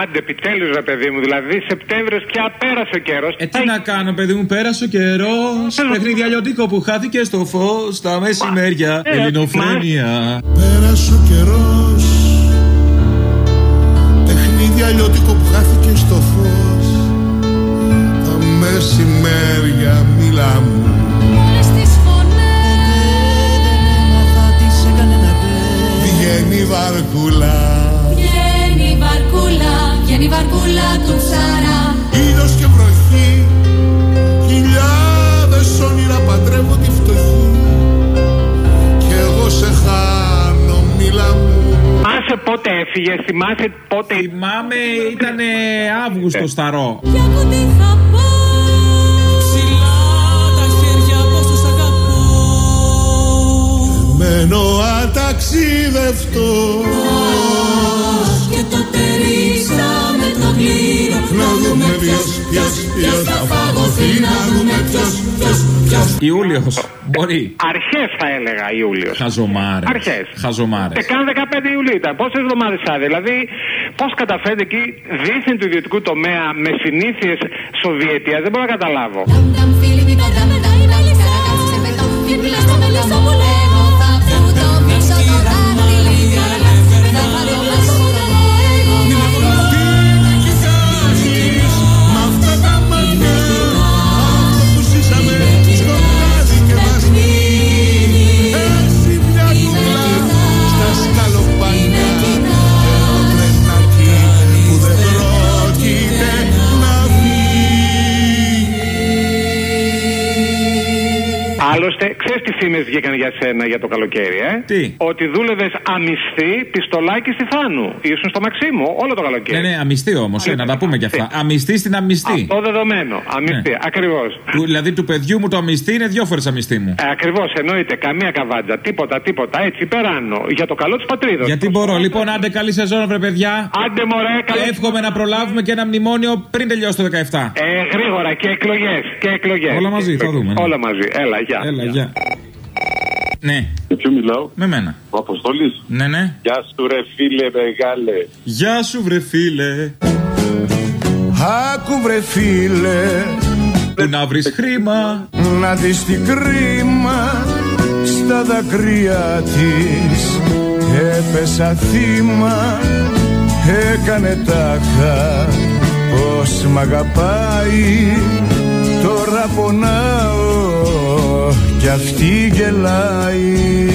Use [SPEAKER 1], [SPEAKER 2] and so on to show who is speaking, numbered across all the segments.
[SPEAKER 1] Άντε, επιτέλους, ρε παιδί μου. Δηλαδή, Σεπτέμβριος πια πέρασε ο καιρός.
[SPEAKER 2] Ε, τι να κάνω, παιδί μου, πέρασε ο καιρός. Παιχνίδι αλλιώτικο που χάθηκε στο φω στα μεσημέρια.
[SPEAKER 1] Ε,
[SPEAKER 2] Ελληνοφρένεια.
[SPEAKER 3] Πέρασε ο καιρός Παιχνίδι αλλιώτικο που χάθηκε στο φως Τα μεσημέρια
[SPEAKER 1] έφυγε, θυμάσαι πότε.
[SPEAKER 2] Θυμάμαι, ήταν Αύγουστο σταρό.
[SPEAKER 4] Κι άκου
[SPEAKER 3] δούμε ποιος, ποιος, ποιος θα φαγωθεί Να δούμε ποιος, ποιος, ποιος
[SPEAKER 2] Ιούλιο. Μπορεί.
[SPEAKER 1] Αρχέ θα έλεγα Ιούλιο.
[SPEAKER 2] Χαζομάρε.
[SPEAKER 1] Αρχές.
[SPEAKER 2] Χαζομάρε.
[SPEAKER 1] Και καν 15 Ιουλίου ήταν. Πόσε εβδομάδε άδεια. Δηλαδή, πώ καταφέρετε εκεί δίθεν του ιδιωτικού τομέα με συνήθειε Σοβιετία, δεν μπορώ να καταλάβω. Άλλωστε, ξέρεις τι φήμες βγήκαν για σένα για το καλοκαίρι, ε;
[SPEAKER 2] Τι;
[SPEAKER 1] Ότι δούλευες αμυστή πιστολάκι στη Θάνου. Ήσουν στο Μαξίμου όλο το καλοκαίρι.
[SPEAKER 2] Ναι, ναι, αμυστή όμως. Ε, να τα πούμε κι αυτά. Αμυστή στην αμυστή.
[SPEAKER 1] Αυτό δεδομένο. Αμυστή.
[SPEAKER 2] Ναι.
[SPEAKER 1] Ακριβώς.
[SPEAKER 2] Του- Δηλαδή του παιδιού μου το αμυστή είναι δυο φορές αμυστή μου.
[SPEAKER 1] Ε, Ακριβώς, εννοείται. Καμία καβάντζα. Τίποτα, τίποτα. Έτσι, περάνω. Για το καλό της πατρίδας.
[SPEAKER 2] Γιατί μπορώ. Λοιπόν, άντε καλή σεζόν, βρε παιδιά.
[SPEAKER 1] Άντε, μωρέ,
[SPEAKER 2] Και
[SPEAKER 1] καλό.
[SPEAKER 2] εύχομαι να προλάβουμε και ένα μνημόνιο πριν τελειώσει το 17.
[SPEAKER 1] Ε, γρήγορα και εκλογές. Και εκλογές.
[SPEAKER 2] Όλα μαζί, θα δούμε, ναι.
[SPEAKER 1] Όλα μαζί. Έλα, γεια.
[SPEAKER 2] Έλα, γεια. Ναι,
[SPEAKER 5] Με ποιο μιλάω,
[SPEAKER 2] με μένα.
[SPEAKER 5] ο Αποστόλης;
[SPEAKER 2] Ναι, ναι.
[SPEAKER 5] Γεια σου, ρε φίλε, μεγάλε.
[SPEAKER 2] Γεια σου, βρε φίλε.
[SPEAKER 3] Άκου βρε φίλε
[SPEAKER 2] Που να βρεις χρήμα.
[SPEAKER 3] να δεις τι κρίμα στα δακρύα της έπεσα θύμα έκανε τάχα πως μ' αγαπάει τώρα πονάω κι αυτή γελάει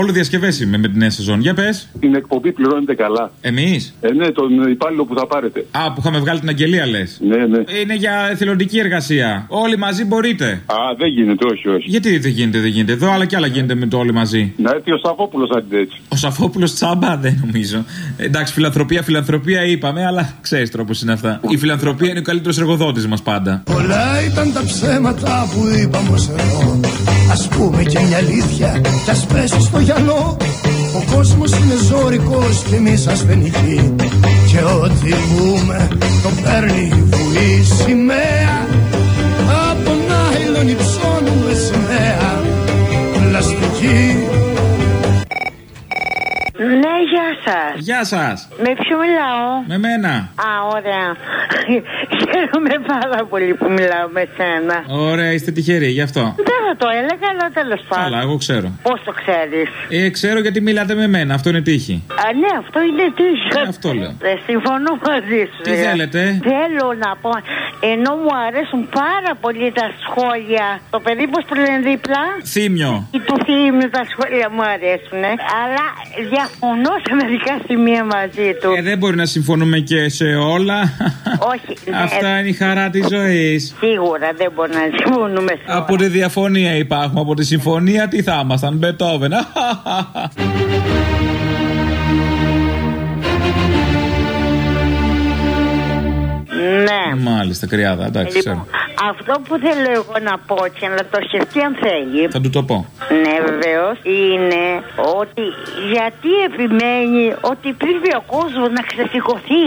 [SPEAKER 2] Όλο διασκευές είμαι με την νέα σεζόν. Για πες.
[SPEAKER 5] Την εκπομπή πληρώνεται καλά.
[SPEAKER 2] Εμείς.
[SPEAKER 5] Ε, ναι, τον υπάλληλο που θα πάρετε.
[SPEAKER 2] Α, που είχαμε βγάλει την αγγελία, λες.
[SPEAKER 5] Ναι, ναι.
[SPEAKER 2] Είναι για εθελοντική εργασία. Όλοι μαζί μπορείτε.
[SPEAKER 5] Α, δεν γίνεται, όχι, όχι.
[SPEAKER 2] Γιατί δεν γίνεται, δεν γίνεται. Εδώ άλλα κι άλλα γίνεται με το όλοι μαζί.
[SPEAKER 5] Να έρθει ο Σαββόπουλο αντί έτσι.
[SPEAKER 2] Ο Σαφόπουλος τσάμπα δεν νομίζω. Εντάξει, φιλανθρωπία, φιλανθρωπία είπαμε, αλλά ξέρεις τρόπος είναι αυτά. Η φιλανθρωπία είναι ο καλύτερος εργοδότης μας πάντα.
[SPEAKER 3] Πολλά ήταν τα ψέματα που είπαμε ως εδώ Ας πούμε και μια αλήθεια κι ας πέσει στο γυαλό Ο κόσμος είναι ζωρικός και εμείς ασθενικοί Και ό,τι πούμε το παίρνει βουή σημαία Από νάιλον υψώνουμε σημαία Πλαστική
[SPEAKER 6] Ναι, γεια σας.
[SPEAKER 2] Γεια σας.
[SPEAKER 6] Με ποιο μιλάω;
[SPEAKER 2] Με μένα.
[SPEAKER 6] Α, ωραία. Χαίρομαι πάρα πολύ που μιλάω με σένα.
[SPEAKER 2] Ωραία, είστε τυχεροί, γι' αυτό.
[SPEAKER 6] Δεν θα το έλεγα, αλλά τέλος
[SPEAKER 2] Αλλά
[SPEAKER 6] πάντων.
[SPEAKER 2] εγώ ξέρω.
[SPEAKER 6] Πώς το ξέρεις;
[SPEAKER 2] Ε, ξέρω γιατί μιλάτε με μένα, αυτό είναι τύχη.
[SPEAKER 6] Α, ναι, αυτό είναι τύχη.
[SPEAKER 2] Ε, αυτό λέω.
[SPEAKER 6] Ε, συμφωνώ μαζί σου.
[SPEAKER 2] Τι
[SPEAKER 6] ε.
[SPEAKER 2] θέλετε;
[SPEAKER 6] Θέλω να πω, ενώ μου αρέσουν πάρα πολύ τα σχόλια. Το παιδί πώς που λένε δίπλα;
[SPEAKER 2] Θύμιο.
[SPEAKER 6] Η του θύμιου τα σχόλια μου αρέσουν. Αλλά διαφωνώ σε μερικά σημεία μαζί του.
[SPEAKER 2] Ε, δεν μπορεί να συμφωνούμε και σε όλα.
[SPEAKER 6] Όχι, ναι.
[SPEAKER 2] Αυτά είναι η χαρά της ζωής.
[SPEAKER 6] Σίγουρα δεν μπορεί να συμφωνούμε σε
[SPEAKER 2] Από τη διαφωνία υπάρχουμε. Από τη συμφωνία τι θα ήμασταν. Μπετόβεν.
[SPEAKER 6] Ναι.
[SPEAKER 2] Μάλιστα, κρυάδα. Εντάξει,
[SPEAKER 6] Λοιπόν,
[SPEAKER 2] ξέρω.
[SPEAKER 6] Αυτό που θέλω εγώ να πω και να το σκεφτεί αν θέλει.
[SPEAKER 2] Θα του το πω.
[SPEAKER 6] Ναι, βεβαίως. Είναι ότι γιατί επιμένει ότι πρέπει ο κόσμος να ξεσηκωθεί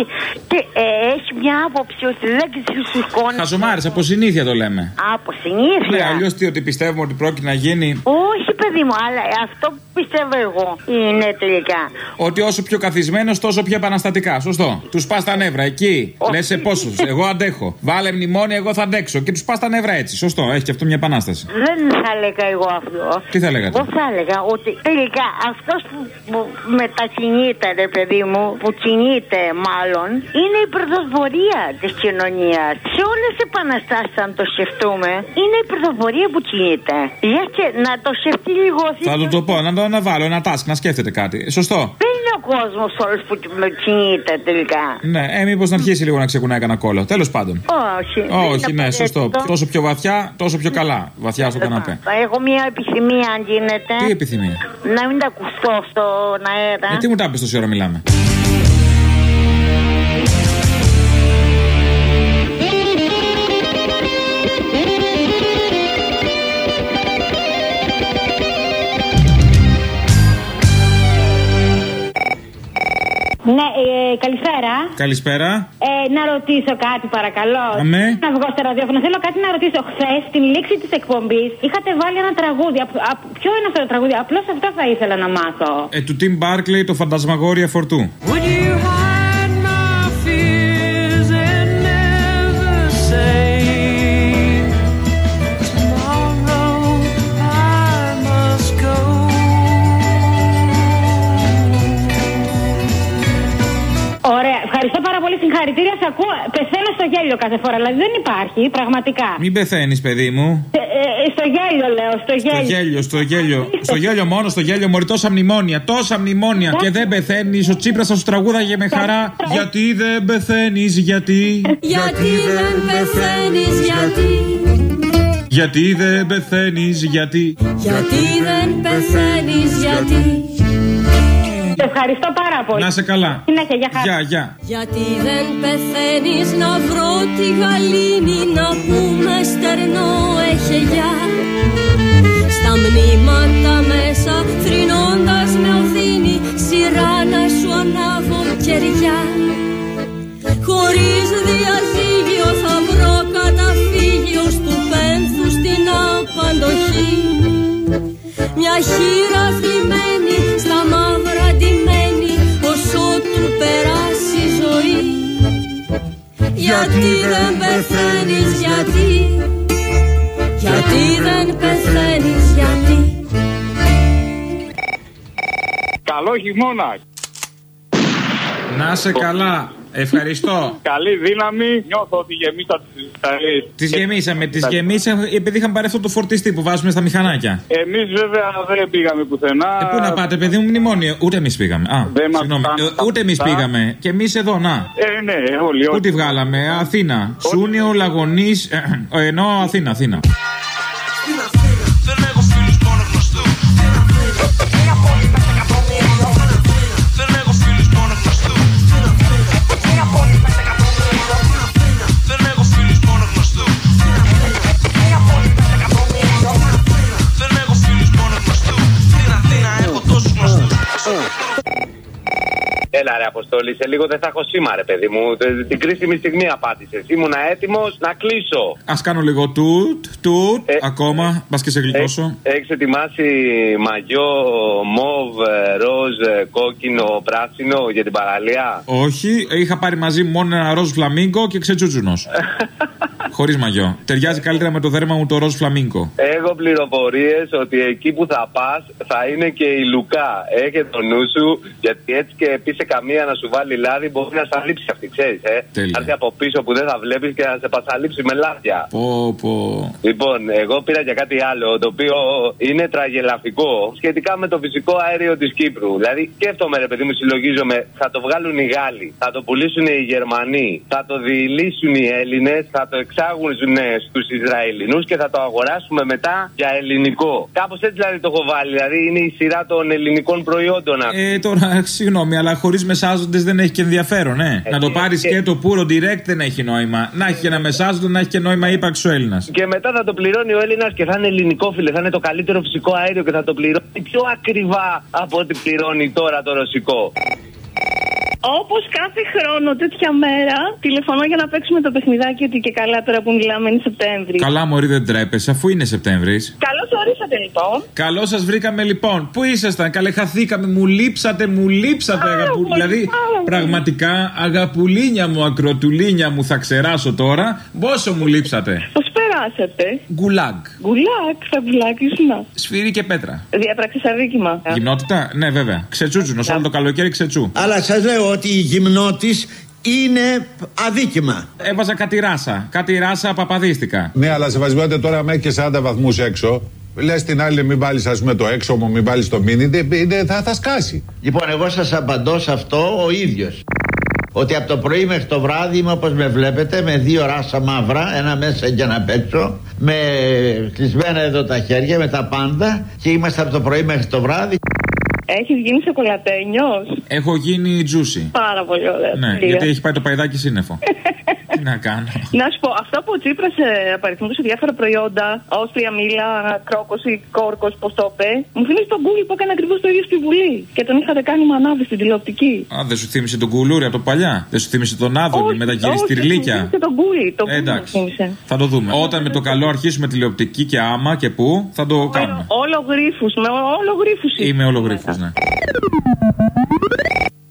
[SPEAKER 6] και ε, έχει μια άποψη ότι δεν ξεσηκώνει.
[SPEAKER 2] Χαζομάρε, από συνήθεια το λέμε.
[SPEAKER 6] Από συνήθεια.
[SPEAKER 2] Ναι, αλλιώς τι, ότι πιστεύουμε ότι πρόκειται να γίνει.
[SPEAKER 6] Όχι, παιδί μου, αλλά αυτό που πιστεύω εγώ είναι τελικά.
[SPEAKER 2] Ότι όσο πιο καθισμένος, τόσο πιο επαναστατικά. Σωστό. Τους πας τα νεύρα εκεί.
[SPEAKER 6] Όχι.
[SPEAKER 2] Λες σε πόσους. Εγώ αντέχω. Βάλε μνημόνια, εγώ θα αντέξω. Και τους πας τα νεύρα έτσι. Σωστό. Έχει και αυτό μια επανάσταση.
[SPEAKER 6] Δεν θα έλεγα εγώ αυτό.
[SPEAKER 2] Τι θα λέγατε;
[SPEAKER 6] Εγώ θα έλεγα ότι τελικά αυτός που, που μετακινείται, ρε παιδί μου, που κινείται μάλλον, είναι η πρωτοβορία της κοινωνίας. Σε όλες τις επαναστάσεις, αν το σκεφτούμε, είναι η πρωτοβορία που κινείται. Για και να το σκεφτεί λίγο.
[SPEAKER 2] Θα του το πω, να το αναβάλω, ένα task, να σκέφτεται κάτι. Σωστό.
[SPEAKER 6] Δεν είναι ο κόσμος όλος που κινείται τελικά;
[SPEAKER 2] Ναι, ε, μήπως να αρχίσει λίγο να ξεκουνάει κανένα κόλλο. Τέλος πάντων.
[SPEAKER 6] Όχι. δεν
[SPEAKER 2] Όχι,
[SPEAKER 6] είναι
[SPEAKER 2] ναι, σωστό.
[SPEAKER 6] απαραίτητο.
[SPEAKER 2] Τόσο πιο βαθιά, τόσο πιο καλά. Βαθιά στο καναπέ.
[SPEAKER 6] Έχω μια επιθυμία, αν γίνεται.
[SPEAKER 2] Τι επιθυμία;
[SPEAKER 6] Να μην τα ακουστώ στον αέρα.
[SPEAKER 2] Ε, τι μου τα πεις τόση ώρα μιλάμε.
[SPEAKER 7] Ναι, ε, καλησπέρα.
[SPEAKER 2] Καλησπέρα.
[SPEAKER 7] Ε, να ρωτήσω κάτι, παρακαλώ.
[SPEAKER 2] Αμέ.
[SPEAKER 7] Να βγω στο ραδιόφωνο. Θέλω κάτι να ρωτήσω. Χθες, στην λήξη της εκπομπής, είχατε βάλει ένα τραγούδι. Απ- απ- ποιο είναι αυτό το τραγούδι, απλώς αυτό θα ήθελα να μάθω.
[SPEAKER 2] Ε, του Tim Barclay το φαντασμαγόρια φορτού.
[SPEAKER 8] Would you hide
[SPEAKER 7] ακούω. Πεθαίνω στο γέλιο κάθε φορά. Δηλαδή δεν υπάρχει, πραγματικά.
[SPEAKER 2] Μην πεθαίνεις, παιδί μου.
[SPEAKER 7] Ε, ε, στο γέλιο, λέω, στο
[SPEAKER 2] Στο
[SPEAKER 7] γέλιο.
[SPEAKER 2] γέλιο, στο γέλιο. Στο γέλιο μόνο, στο γέλιο μωρή τόσα μνημόνια. Τόσα μνημόνια. Και δεν πεθαίνεις. Ο Τσίπρας θα σου τραγούδαγε με χαρά. Γιατί δεν πεθαίνεις, γιατί.
[SPEAKER 4] Γιατί δεν πεθαίνεις, γιατί
[SPEAKER 2] Γιατί δεν πεθαίνεις, γιατί.
[SPEAKER 4] Γιατί δεν πεθαίνεις, γιατί
[SPEAKER 7] Σε ευχαριστώ πάρα πολύ.
[SPEAKER 2] Να σε καλά.
[SPEAKER 7] Συνέχεια, για χαρά.
[SPEAKER 2] Γεια, γεια.
[SPEAKER 4] Γιατί δεν πεθαίνεις να βρω τη γαλήνη να πούμε στερνό έχει γεια Στα μνήματα μέσα θρυνώντας με οδύνη σειρά να σου ανάβω κεριά Χωρίς διαζύγιο θα βρω καταφύγιο στου πένθους στην απαντοχή μια χείρα πεθαίνεις γιατί Γιατί δεν πεθαίνεις γιατί
[SPEAKER 5] Καλό χειμώνα.
[SPEAKER 2] Να σε καλά. Ευχαριστώ.
[SPEAKER 5] Καλή δύναμη. Νιώθω ότι γεμίσα τις Ιταλίε.
[SPEAKER 2] Τις γεμίσαμε, τις γεμίσαμε επειδή είχαν πάρει αυτό το φορτιστή που βάζουμε στα μηχανάκια.
[SPEAKER 5] Εμείς βέβαια δεν πήγαμε πουθενά.
[SPEAKER 2] Ε, πού να πάτε, παιδί μου, μνημόνιο. Ούτε εμείς πήγαμε. Α,
[SPEAKER 5] Δεν μας
[SPEAKER 2] συγγνώμη.
[SPEAKER 5] φτάνουν
[SPEAKER 2] Ε,
[SPEAKER 5] τα
[SPEAKER 2] ούτε εμείς
[SPEAKER 5] λεφτά.
[SPEAKER 2] πήγαμε. Και εμείς εδώ, να.
[SPEAKER 5] Ε, ναι, όλοι.
[SPEAKER 2] Πού
[SPEAKER 5] όλοι.
[SPEAKER 2] τη βγάλαμε, Αθήνα. Σούνιο, Λαγωνής. Ενώ Αθήνα, Αθήνα.
[SPEAKER 9] Έλα ρε Αποστόλη, σε λίγο δεν θα έχω σήμα ρε παιδί μου. Τε- Την κρίσιμη στιγμή απάντησες. Ήμουνα έτοιμος να κλείσω.
[SPEAKER 2] Α κάνω λίγο τούτ, τούτ,
[SPEAKER 9] Ε,
[SPEAKER 2] ακόμα. Μπας και σε γλιτώσω.
[SPEAKER 9] Έχεις ετοιμάσει μαγιό, μοβ, ε, ροζ, ε, κόκκινο, πράσινο για την παραλία;
[SPEAKER 2] Όχι, είχα πάρει μαζί μου μόνο ένα ροζ φλαμίγκο και ξετσούτσουνος. Χωρίς μαγιό. Ταιριάζει καλύτερα με το δέρμα μου το ροζ φλαμίγκο.
[SPEAKER 9] Έχω πληροφορίες ότι εκεί που θα πας θα είναι και η Λουκά. Έχε το νου σου, γιατί έτσι και πει σε καμία να σου βάλει λάδι μπορεί να σε αλείψει αυτή, ξέρεις. Ε.
[SPEAKER 2] Τέλεια.
[SPEAKER 9] Να έρθει από πίσω που δεν θα βλέπεις και να σε πασαλείψει με λάδια.
[SPEAKER 2] Πω, πω.
[SPEAKER 9] Λοιπόν, εγώ πήρα για κάτι άλλο, το οποίο είναι τραγελαφικό σχετικά με το φυσικό αέριο της Κύπρου. Δηλαδή, σκέφτομαι, ρε παιδί μου, συλλογίζομαι, θα το βγάλουν οι Γάλλοι, θα το πουλήσουν οι Γερμανοί, θα το διηλύσουν οι Έλληνες, θα το εξάγουν στους Ισραηλινούς και θα το αγοράσουμε μετά για ελληνικό. Κάπως έτσι δηλαδή το έχω βάλει. Δηλαδή είναι η σειρά των ελληνικών προϊόντων. αυτή.
[SPEAKER 2] Ε, τώρα, συγγνώμη, αλλά χωρίς μεσάζοντες δεν έχει και ενδιαφέρον, ε. να το
[SPEAKER 9] και-
[SPEAKER 2] πάρεις
[SPEAKER 9] και-
[SPEAKER 2] και το πουρο direct δεν έχει νόημα. Να έχει και ένα μεσάζοντα, να έχει και νόημα ύπαρξη ο Έλληνας.
[SPEAKER 9] Και μετά θα το πληρώνει ο Έλληνας και θα είναι ελληνικό, φίλε. Θα είναι το καλύτερο φυσικό αέριο και θα το πληρώνει πιο ακριβά από ό,τι πληρώνει τώρα το ρωσικό.
[SPEAKER 10] Όπως κάθε χρόνο, τέτοια μέρα, τηλεφωνώ για να παίξουμε το παιχνιδάκι ότι και καλά τώρα που μιλάμε είναι Σεπτέμβρη.
[SPEAKER 2] Καλά, Μωρή, δεν τρέπεσαι, αφού είναι Σεπτέμβρης.
[SPEAKER 10] Καλώς ορίσατε λοιπόν.
[SPEAKER 2] Καλώς σας βρήκαμε λοιπόν. Πού ήσασταν, καλέ, χαθήκαμε, μου λείψατε, μου λείψατε, αγαπου...
[SPEAKER 10] πολύ,
[SPEAKER 2] Δηλαδή,
[SPEAKER 10] πάρα πολύ.
[SPEAKER 2] πραγματικά, αγαπουλίνια μου, ακροτουλίνια μου, θα ξεράσω τώρα. Πόσο μου λείψατε.
[SPEAKER 10] Πώ περάσατε.
[SPEAKER 2] Γκουλάγκ.
[SPEAKER 10] Γκουλάκ, θα γκουλάκι να.
[SPEAKER 2] Σφύρι και πέτρα.
[SPEAKER 10] Διαπράξει αδίκημα.
[SPEAKER 2] Γυμνότητα, ναι, βέβαια. Ξετσούτσουνο, όλο το καλοκαίρι ξετσού.
[SPEAKER 11] Αλλά σας λέω ότι η γυμνότης είναι αδίκημα.
[SPEAKER 2] Έβαζα κάτι ράσα. Κάτι ράσα παπαδίστηκα.
[SPEAKER 12] Ναι, αλλά σεβασμιότητα τώρα μέχρι και 40 βαθμούς έξω. Λες την άλλη, μην βάλεις ας πούμε το έξωμο, μην βάλεις το μίνι. δεν- είναι- θα, θα σκάσει.
[SPEAKER 11] Λοιπόν, εγώ σας απαντώ σε αυτό ο ίδιος. Ότι από το πρωί μέχρι το βράδυ είμαι όπως με βλέπετε, με δύο ράσα μαύρα, ένα μέσα και ένα απ' έξω, με κλεισμένα εδώ τα χέρια, με τα πάντα και είμαστε από το πρωί μέχρι το βράδυ.
[SPEAKER 10] Έχεις γίνει σοκολατένιος;
[SPEAKER 2] Έχω γίνει τζούσι.
[SPEAKER 10] Πάρα πολύ ωραία.
[SPEAKER 2] Ναι,
[SPEAKER 10] Τέλεια.
[SPEAKER 2] γιατί έχει πάει το παϊδάκι σύννεφο. Τι να κάνω.
[SPEAKER 10] Να σου πω, αυτό που ο Τσίπρας ε, απαριθμούσε διάφορα προϊόντα, όστρια, μήλα, κρόκο ή κόρκος, πώς το είπε, μου θυμίζει τον Γκούλι που έκανε ακριβώς το ίδιο στη Βουλή. Και τον είχατε κάνει μανάβη στην τηλεοπτική.
[SPEAKER 2] Α, δεν σου θύμισε τον κουλούρι από το παλιά; Δεν σου θύμισε τον Άδωνη με τα γυριστηρλίκια.
[SPEAKER 10] Και τον Γκούλι. Τον
[SPEAKER 2] Ε,
[SPEAKER 10] Γκούλι μου
[SPEAKER 2] εντάξει.
[SPEAKER 10] θύμισε.
[SPEAKER 2] Θα το δούμε. Όταν με το καλό αρχίσουμε τηλεοπτική και άμα και πού, θα το κάνουμε.
[SPEAKER 10] Όλο γρήφου, με όλο γρήφου.
[SPEAKER 2] Είμαι ολογρήφος, ναι.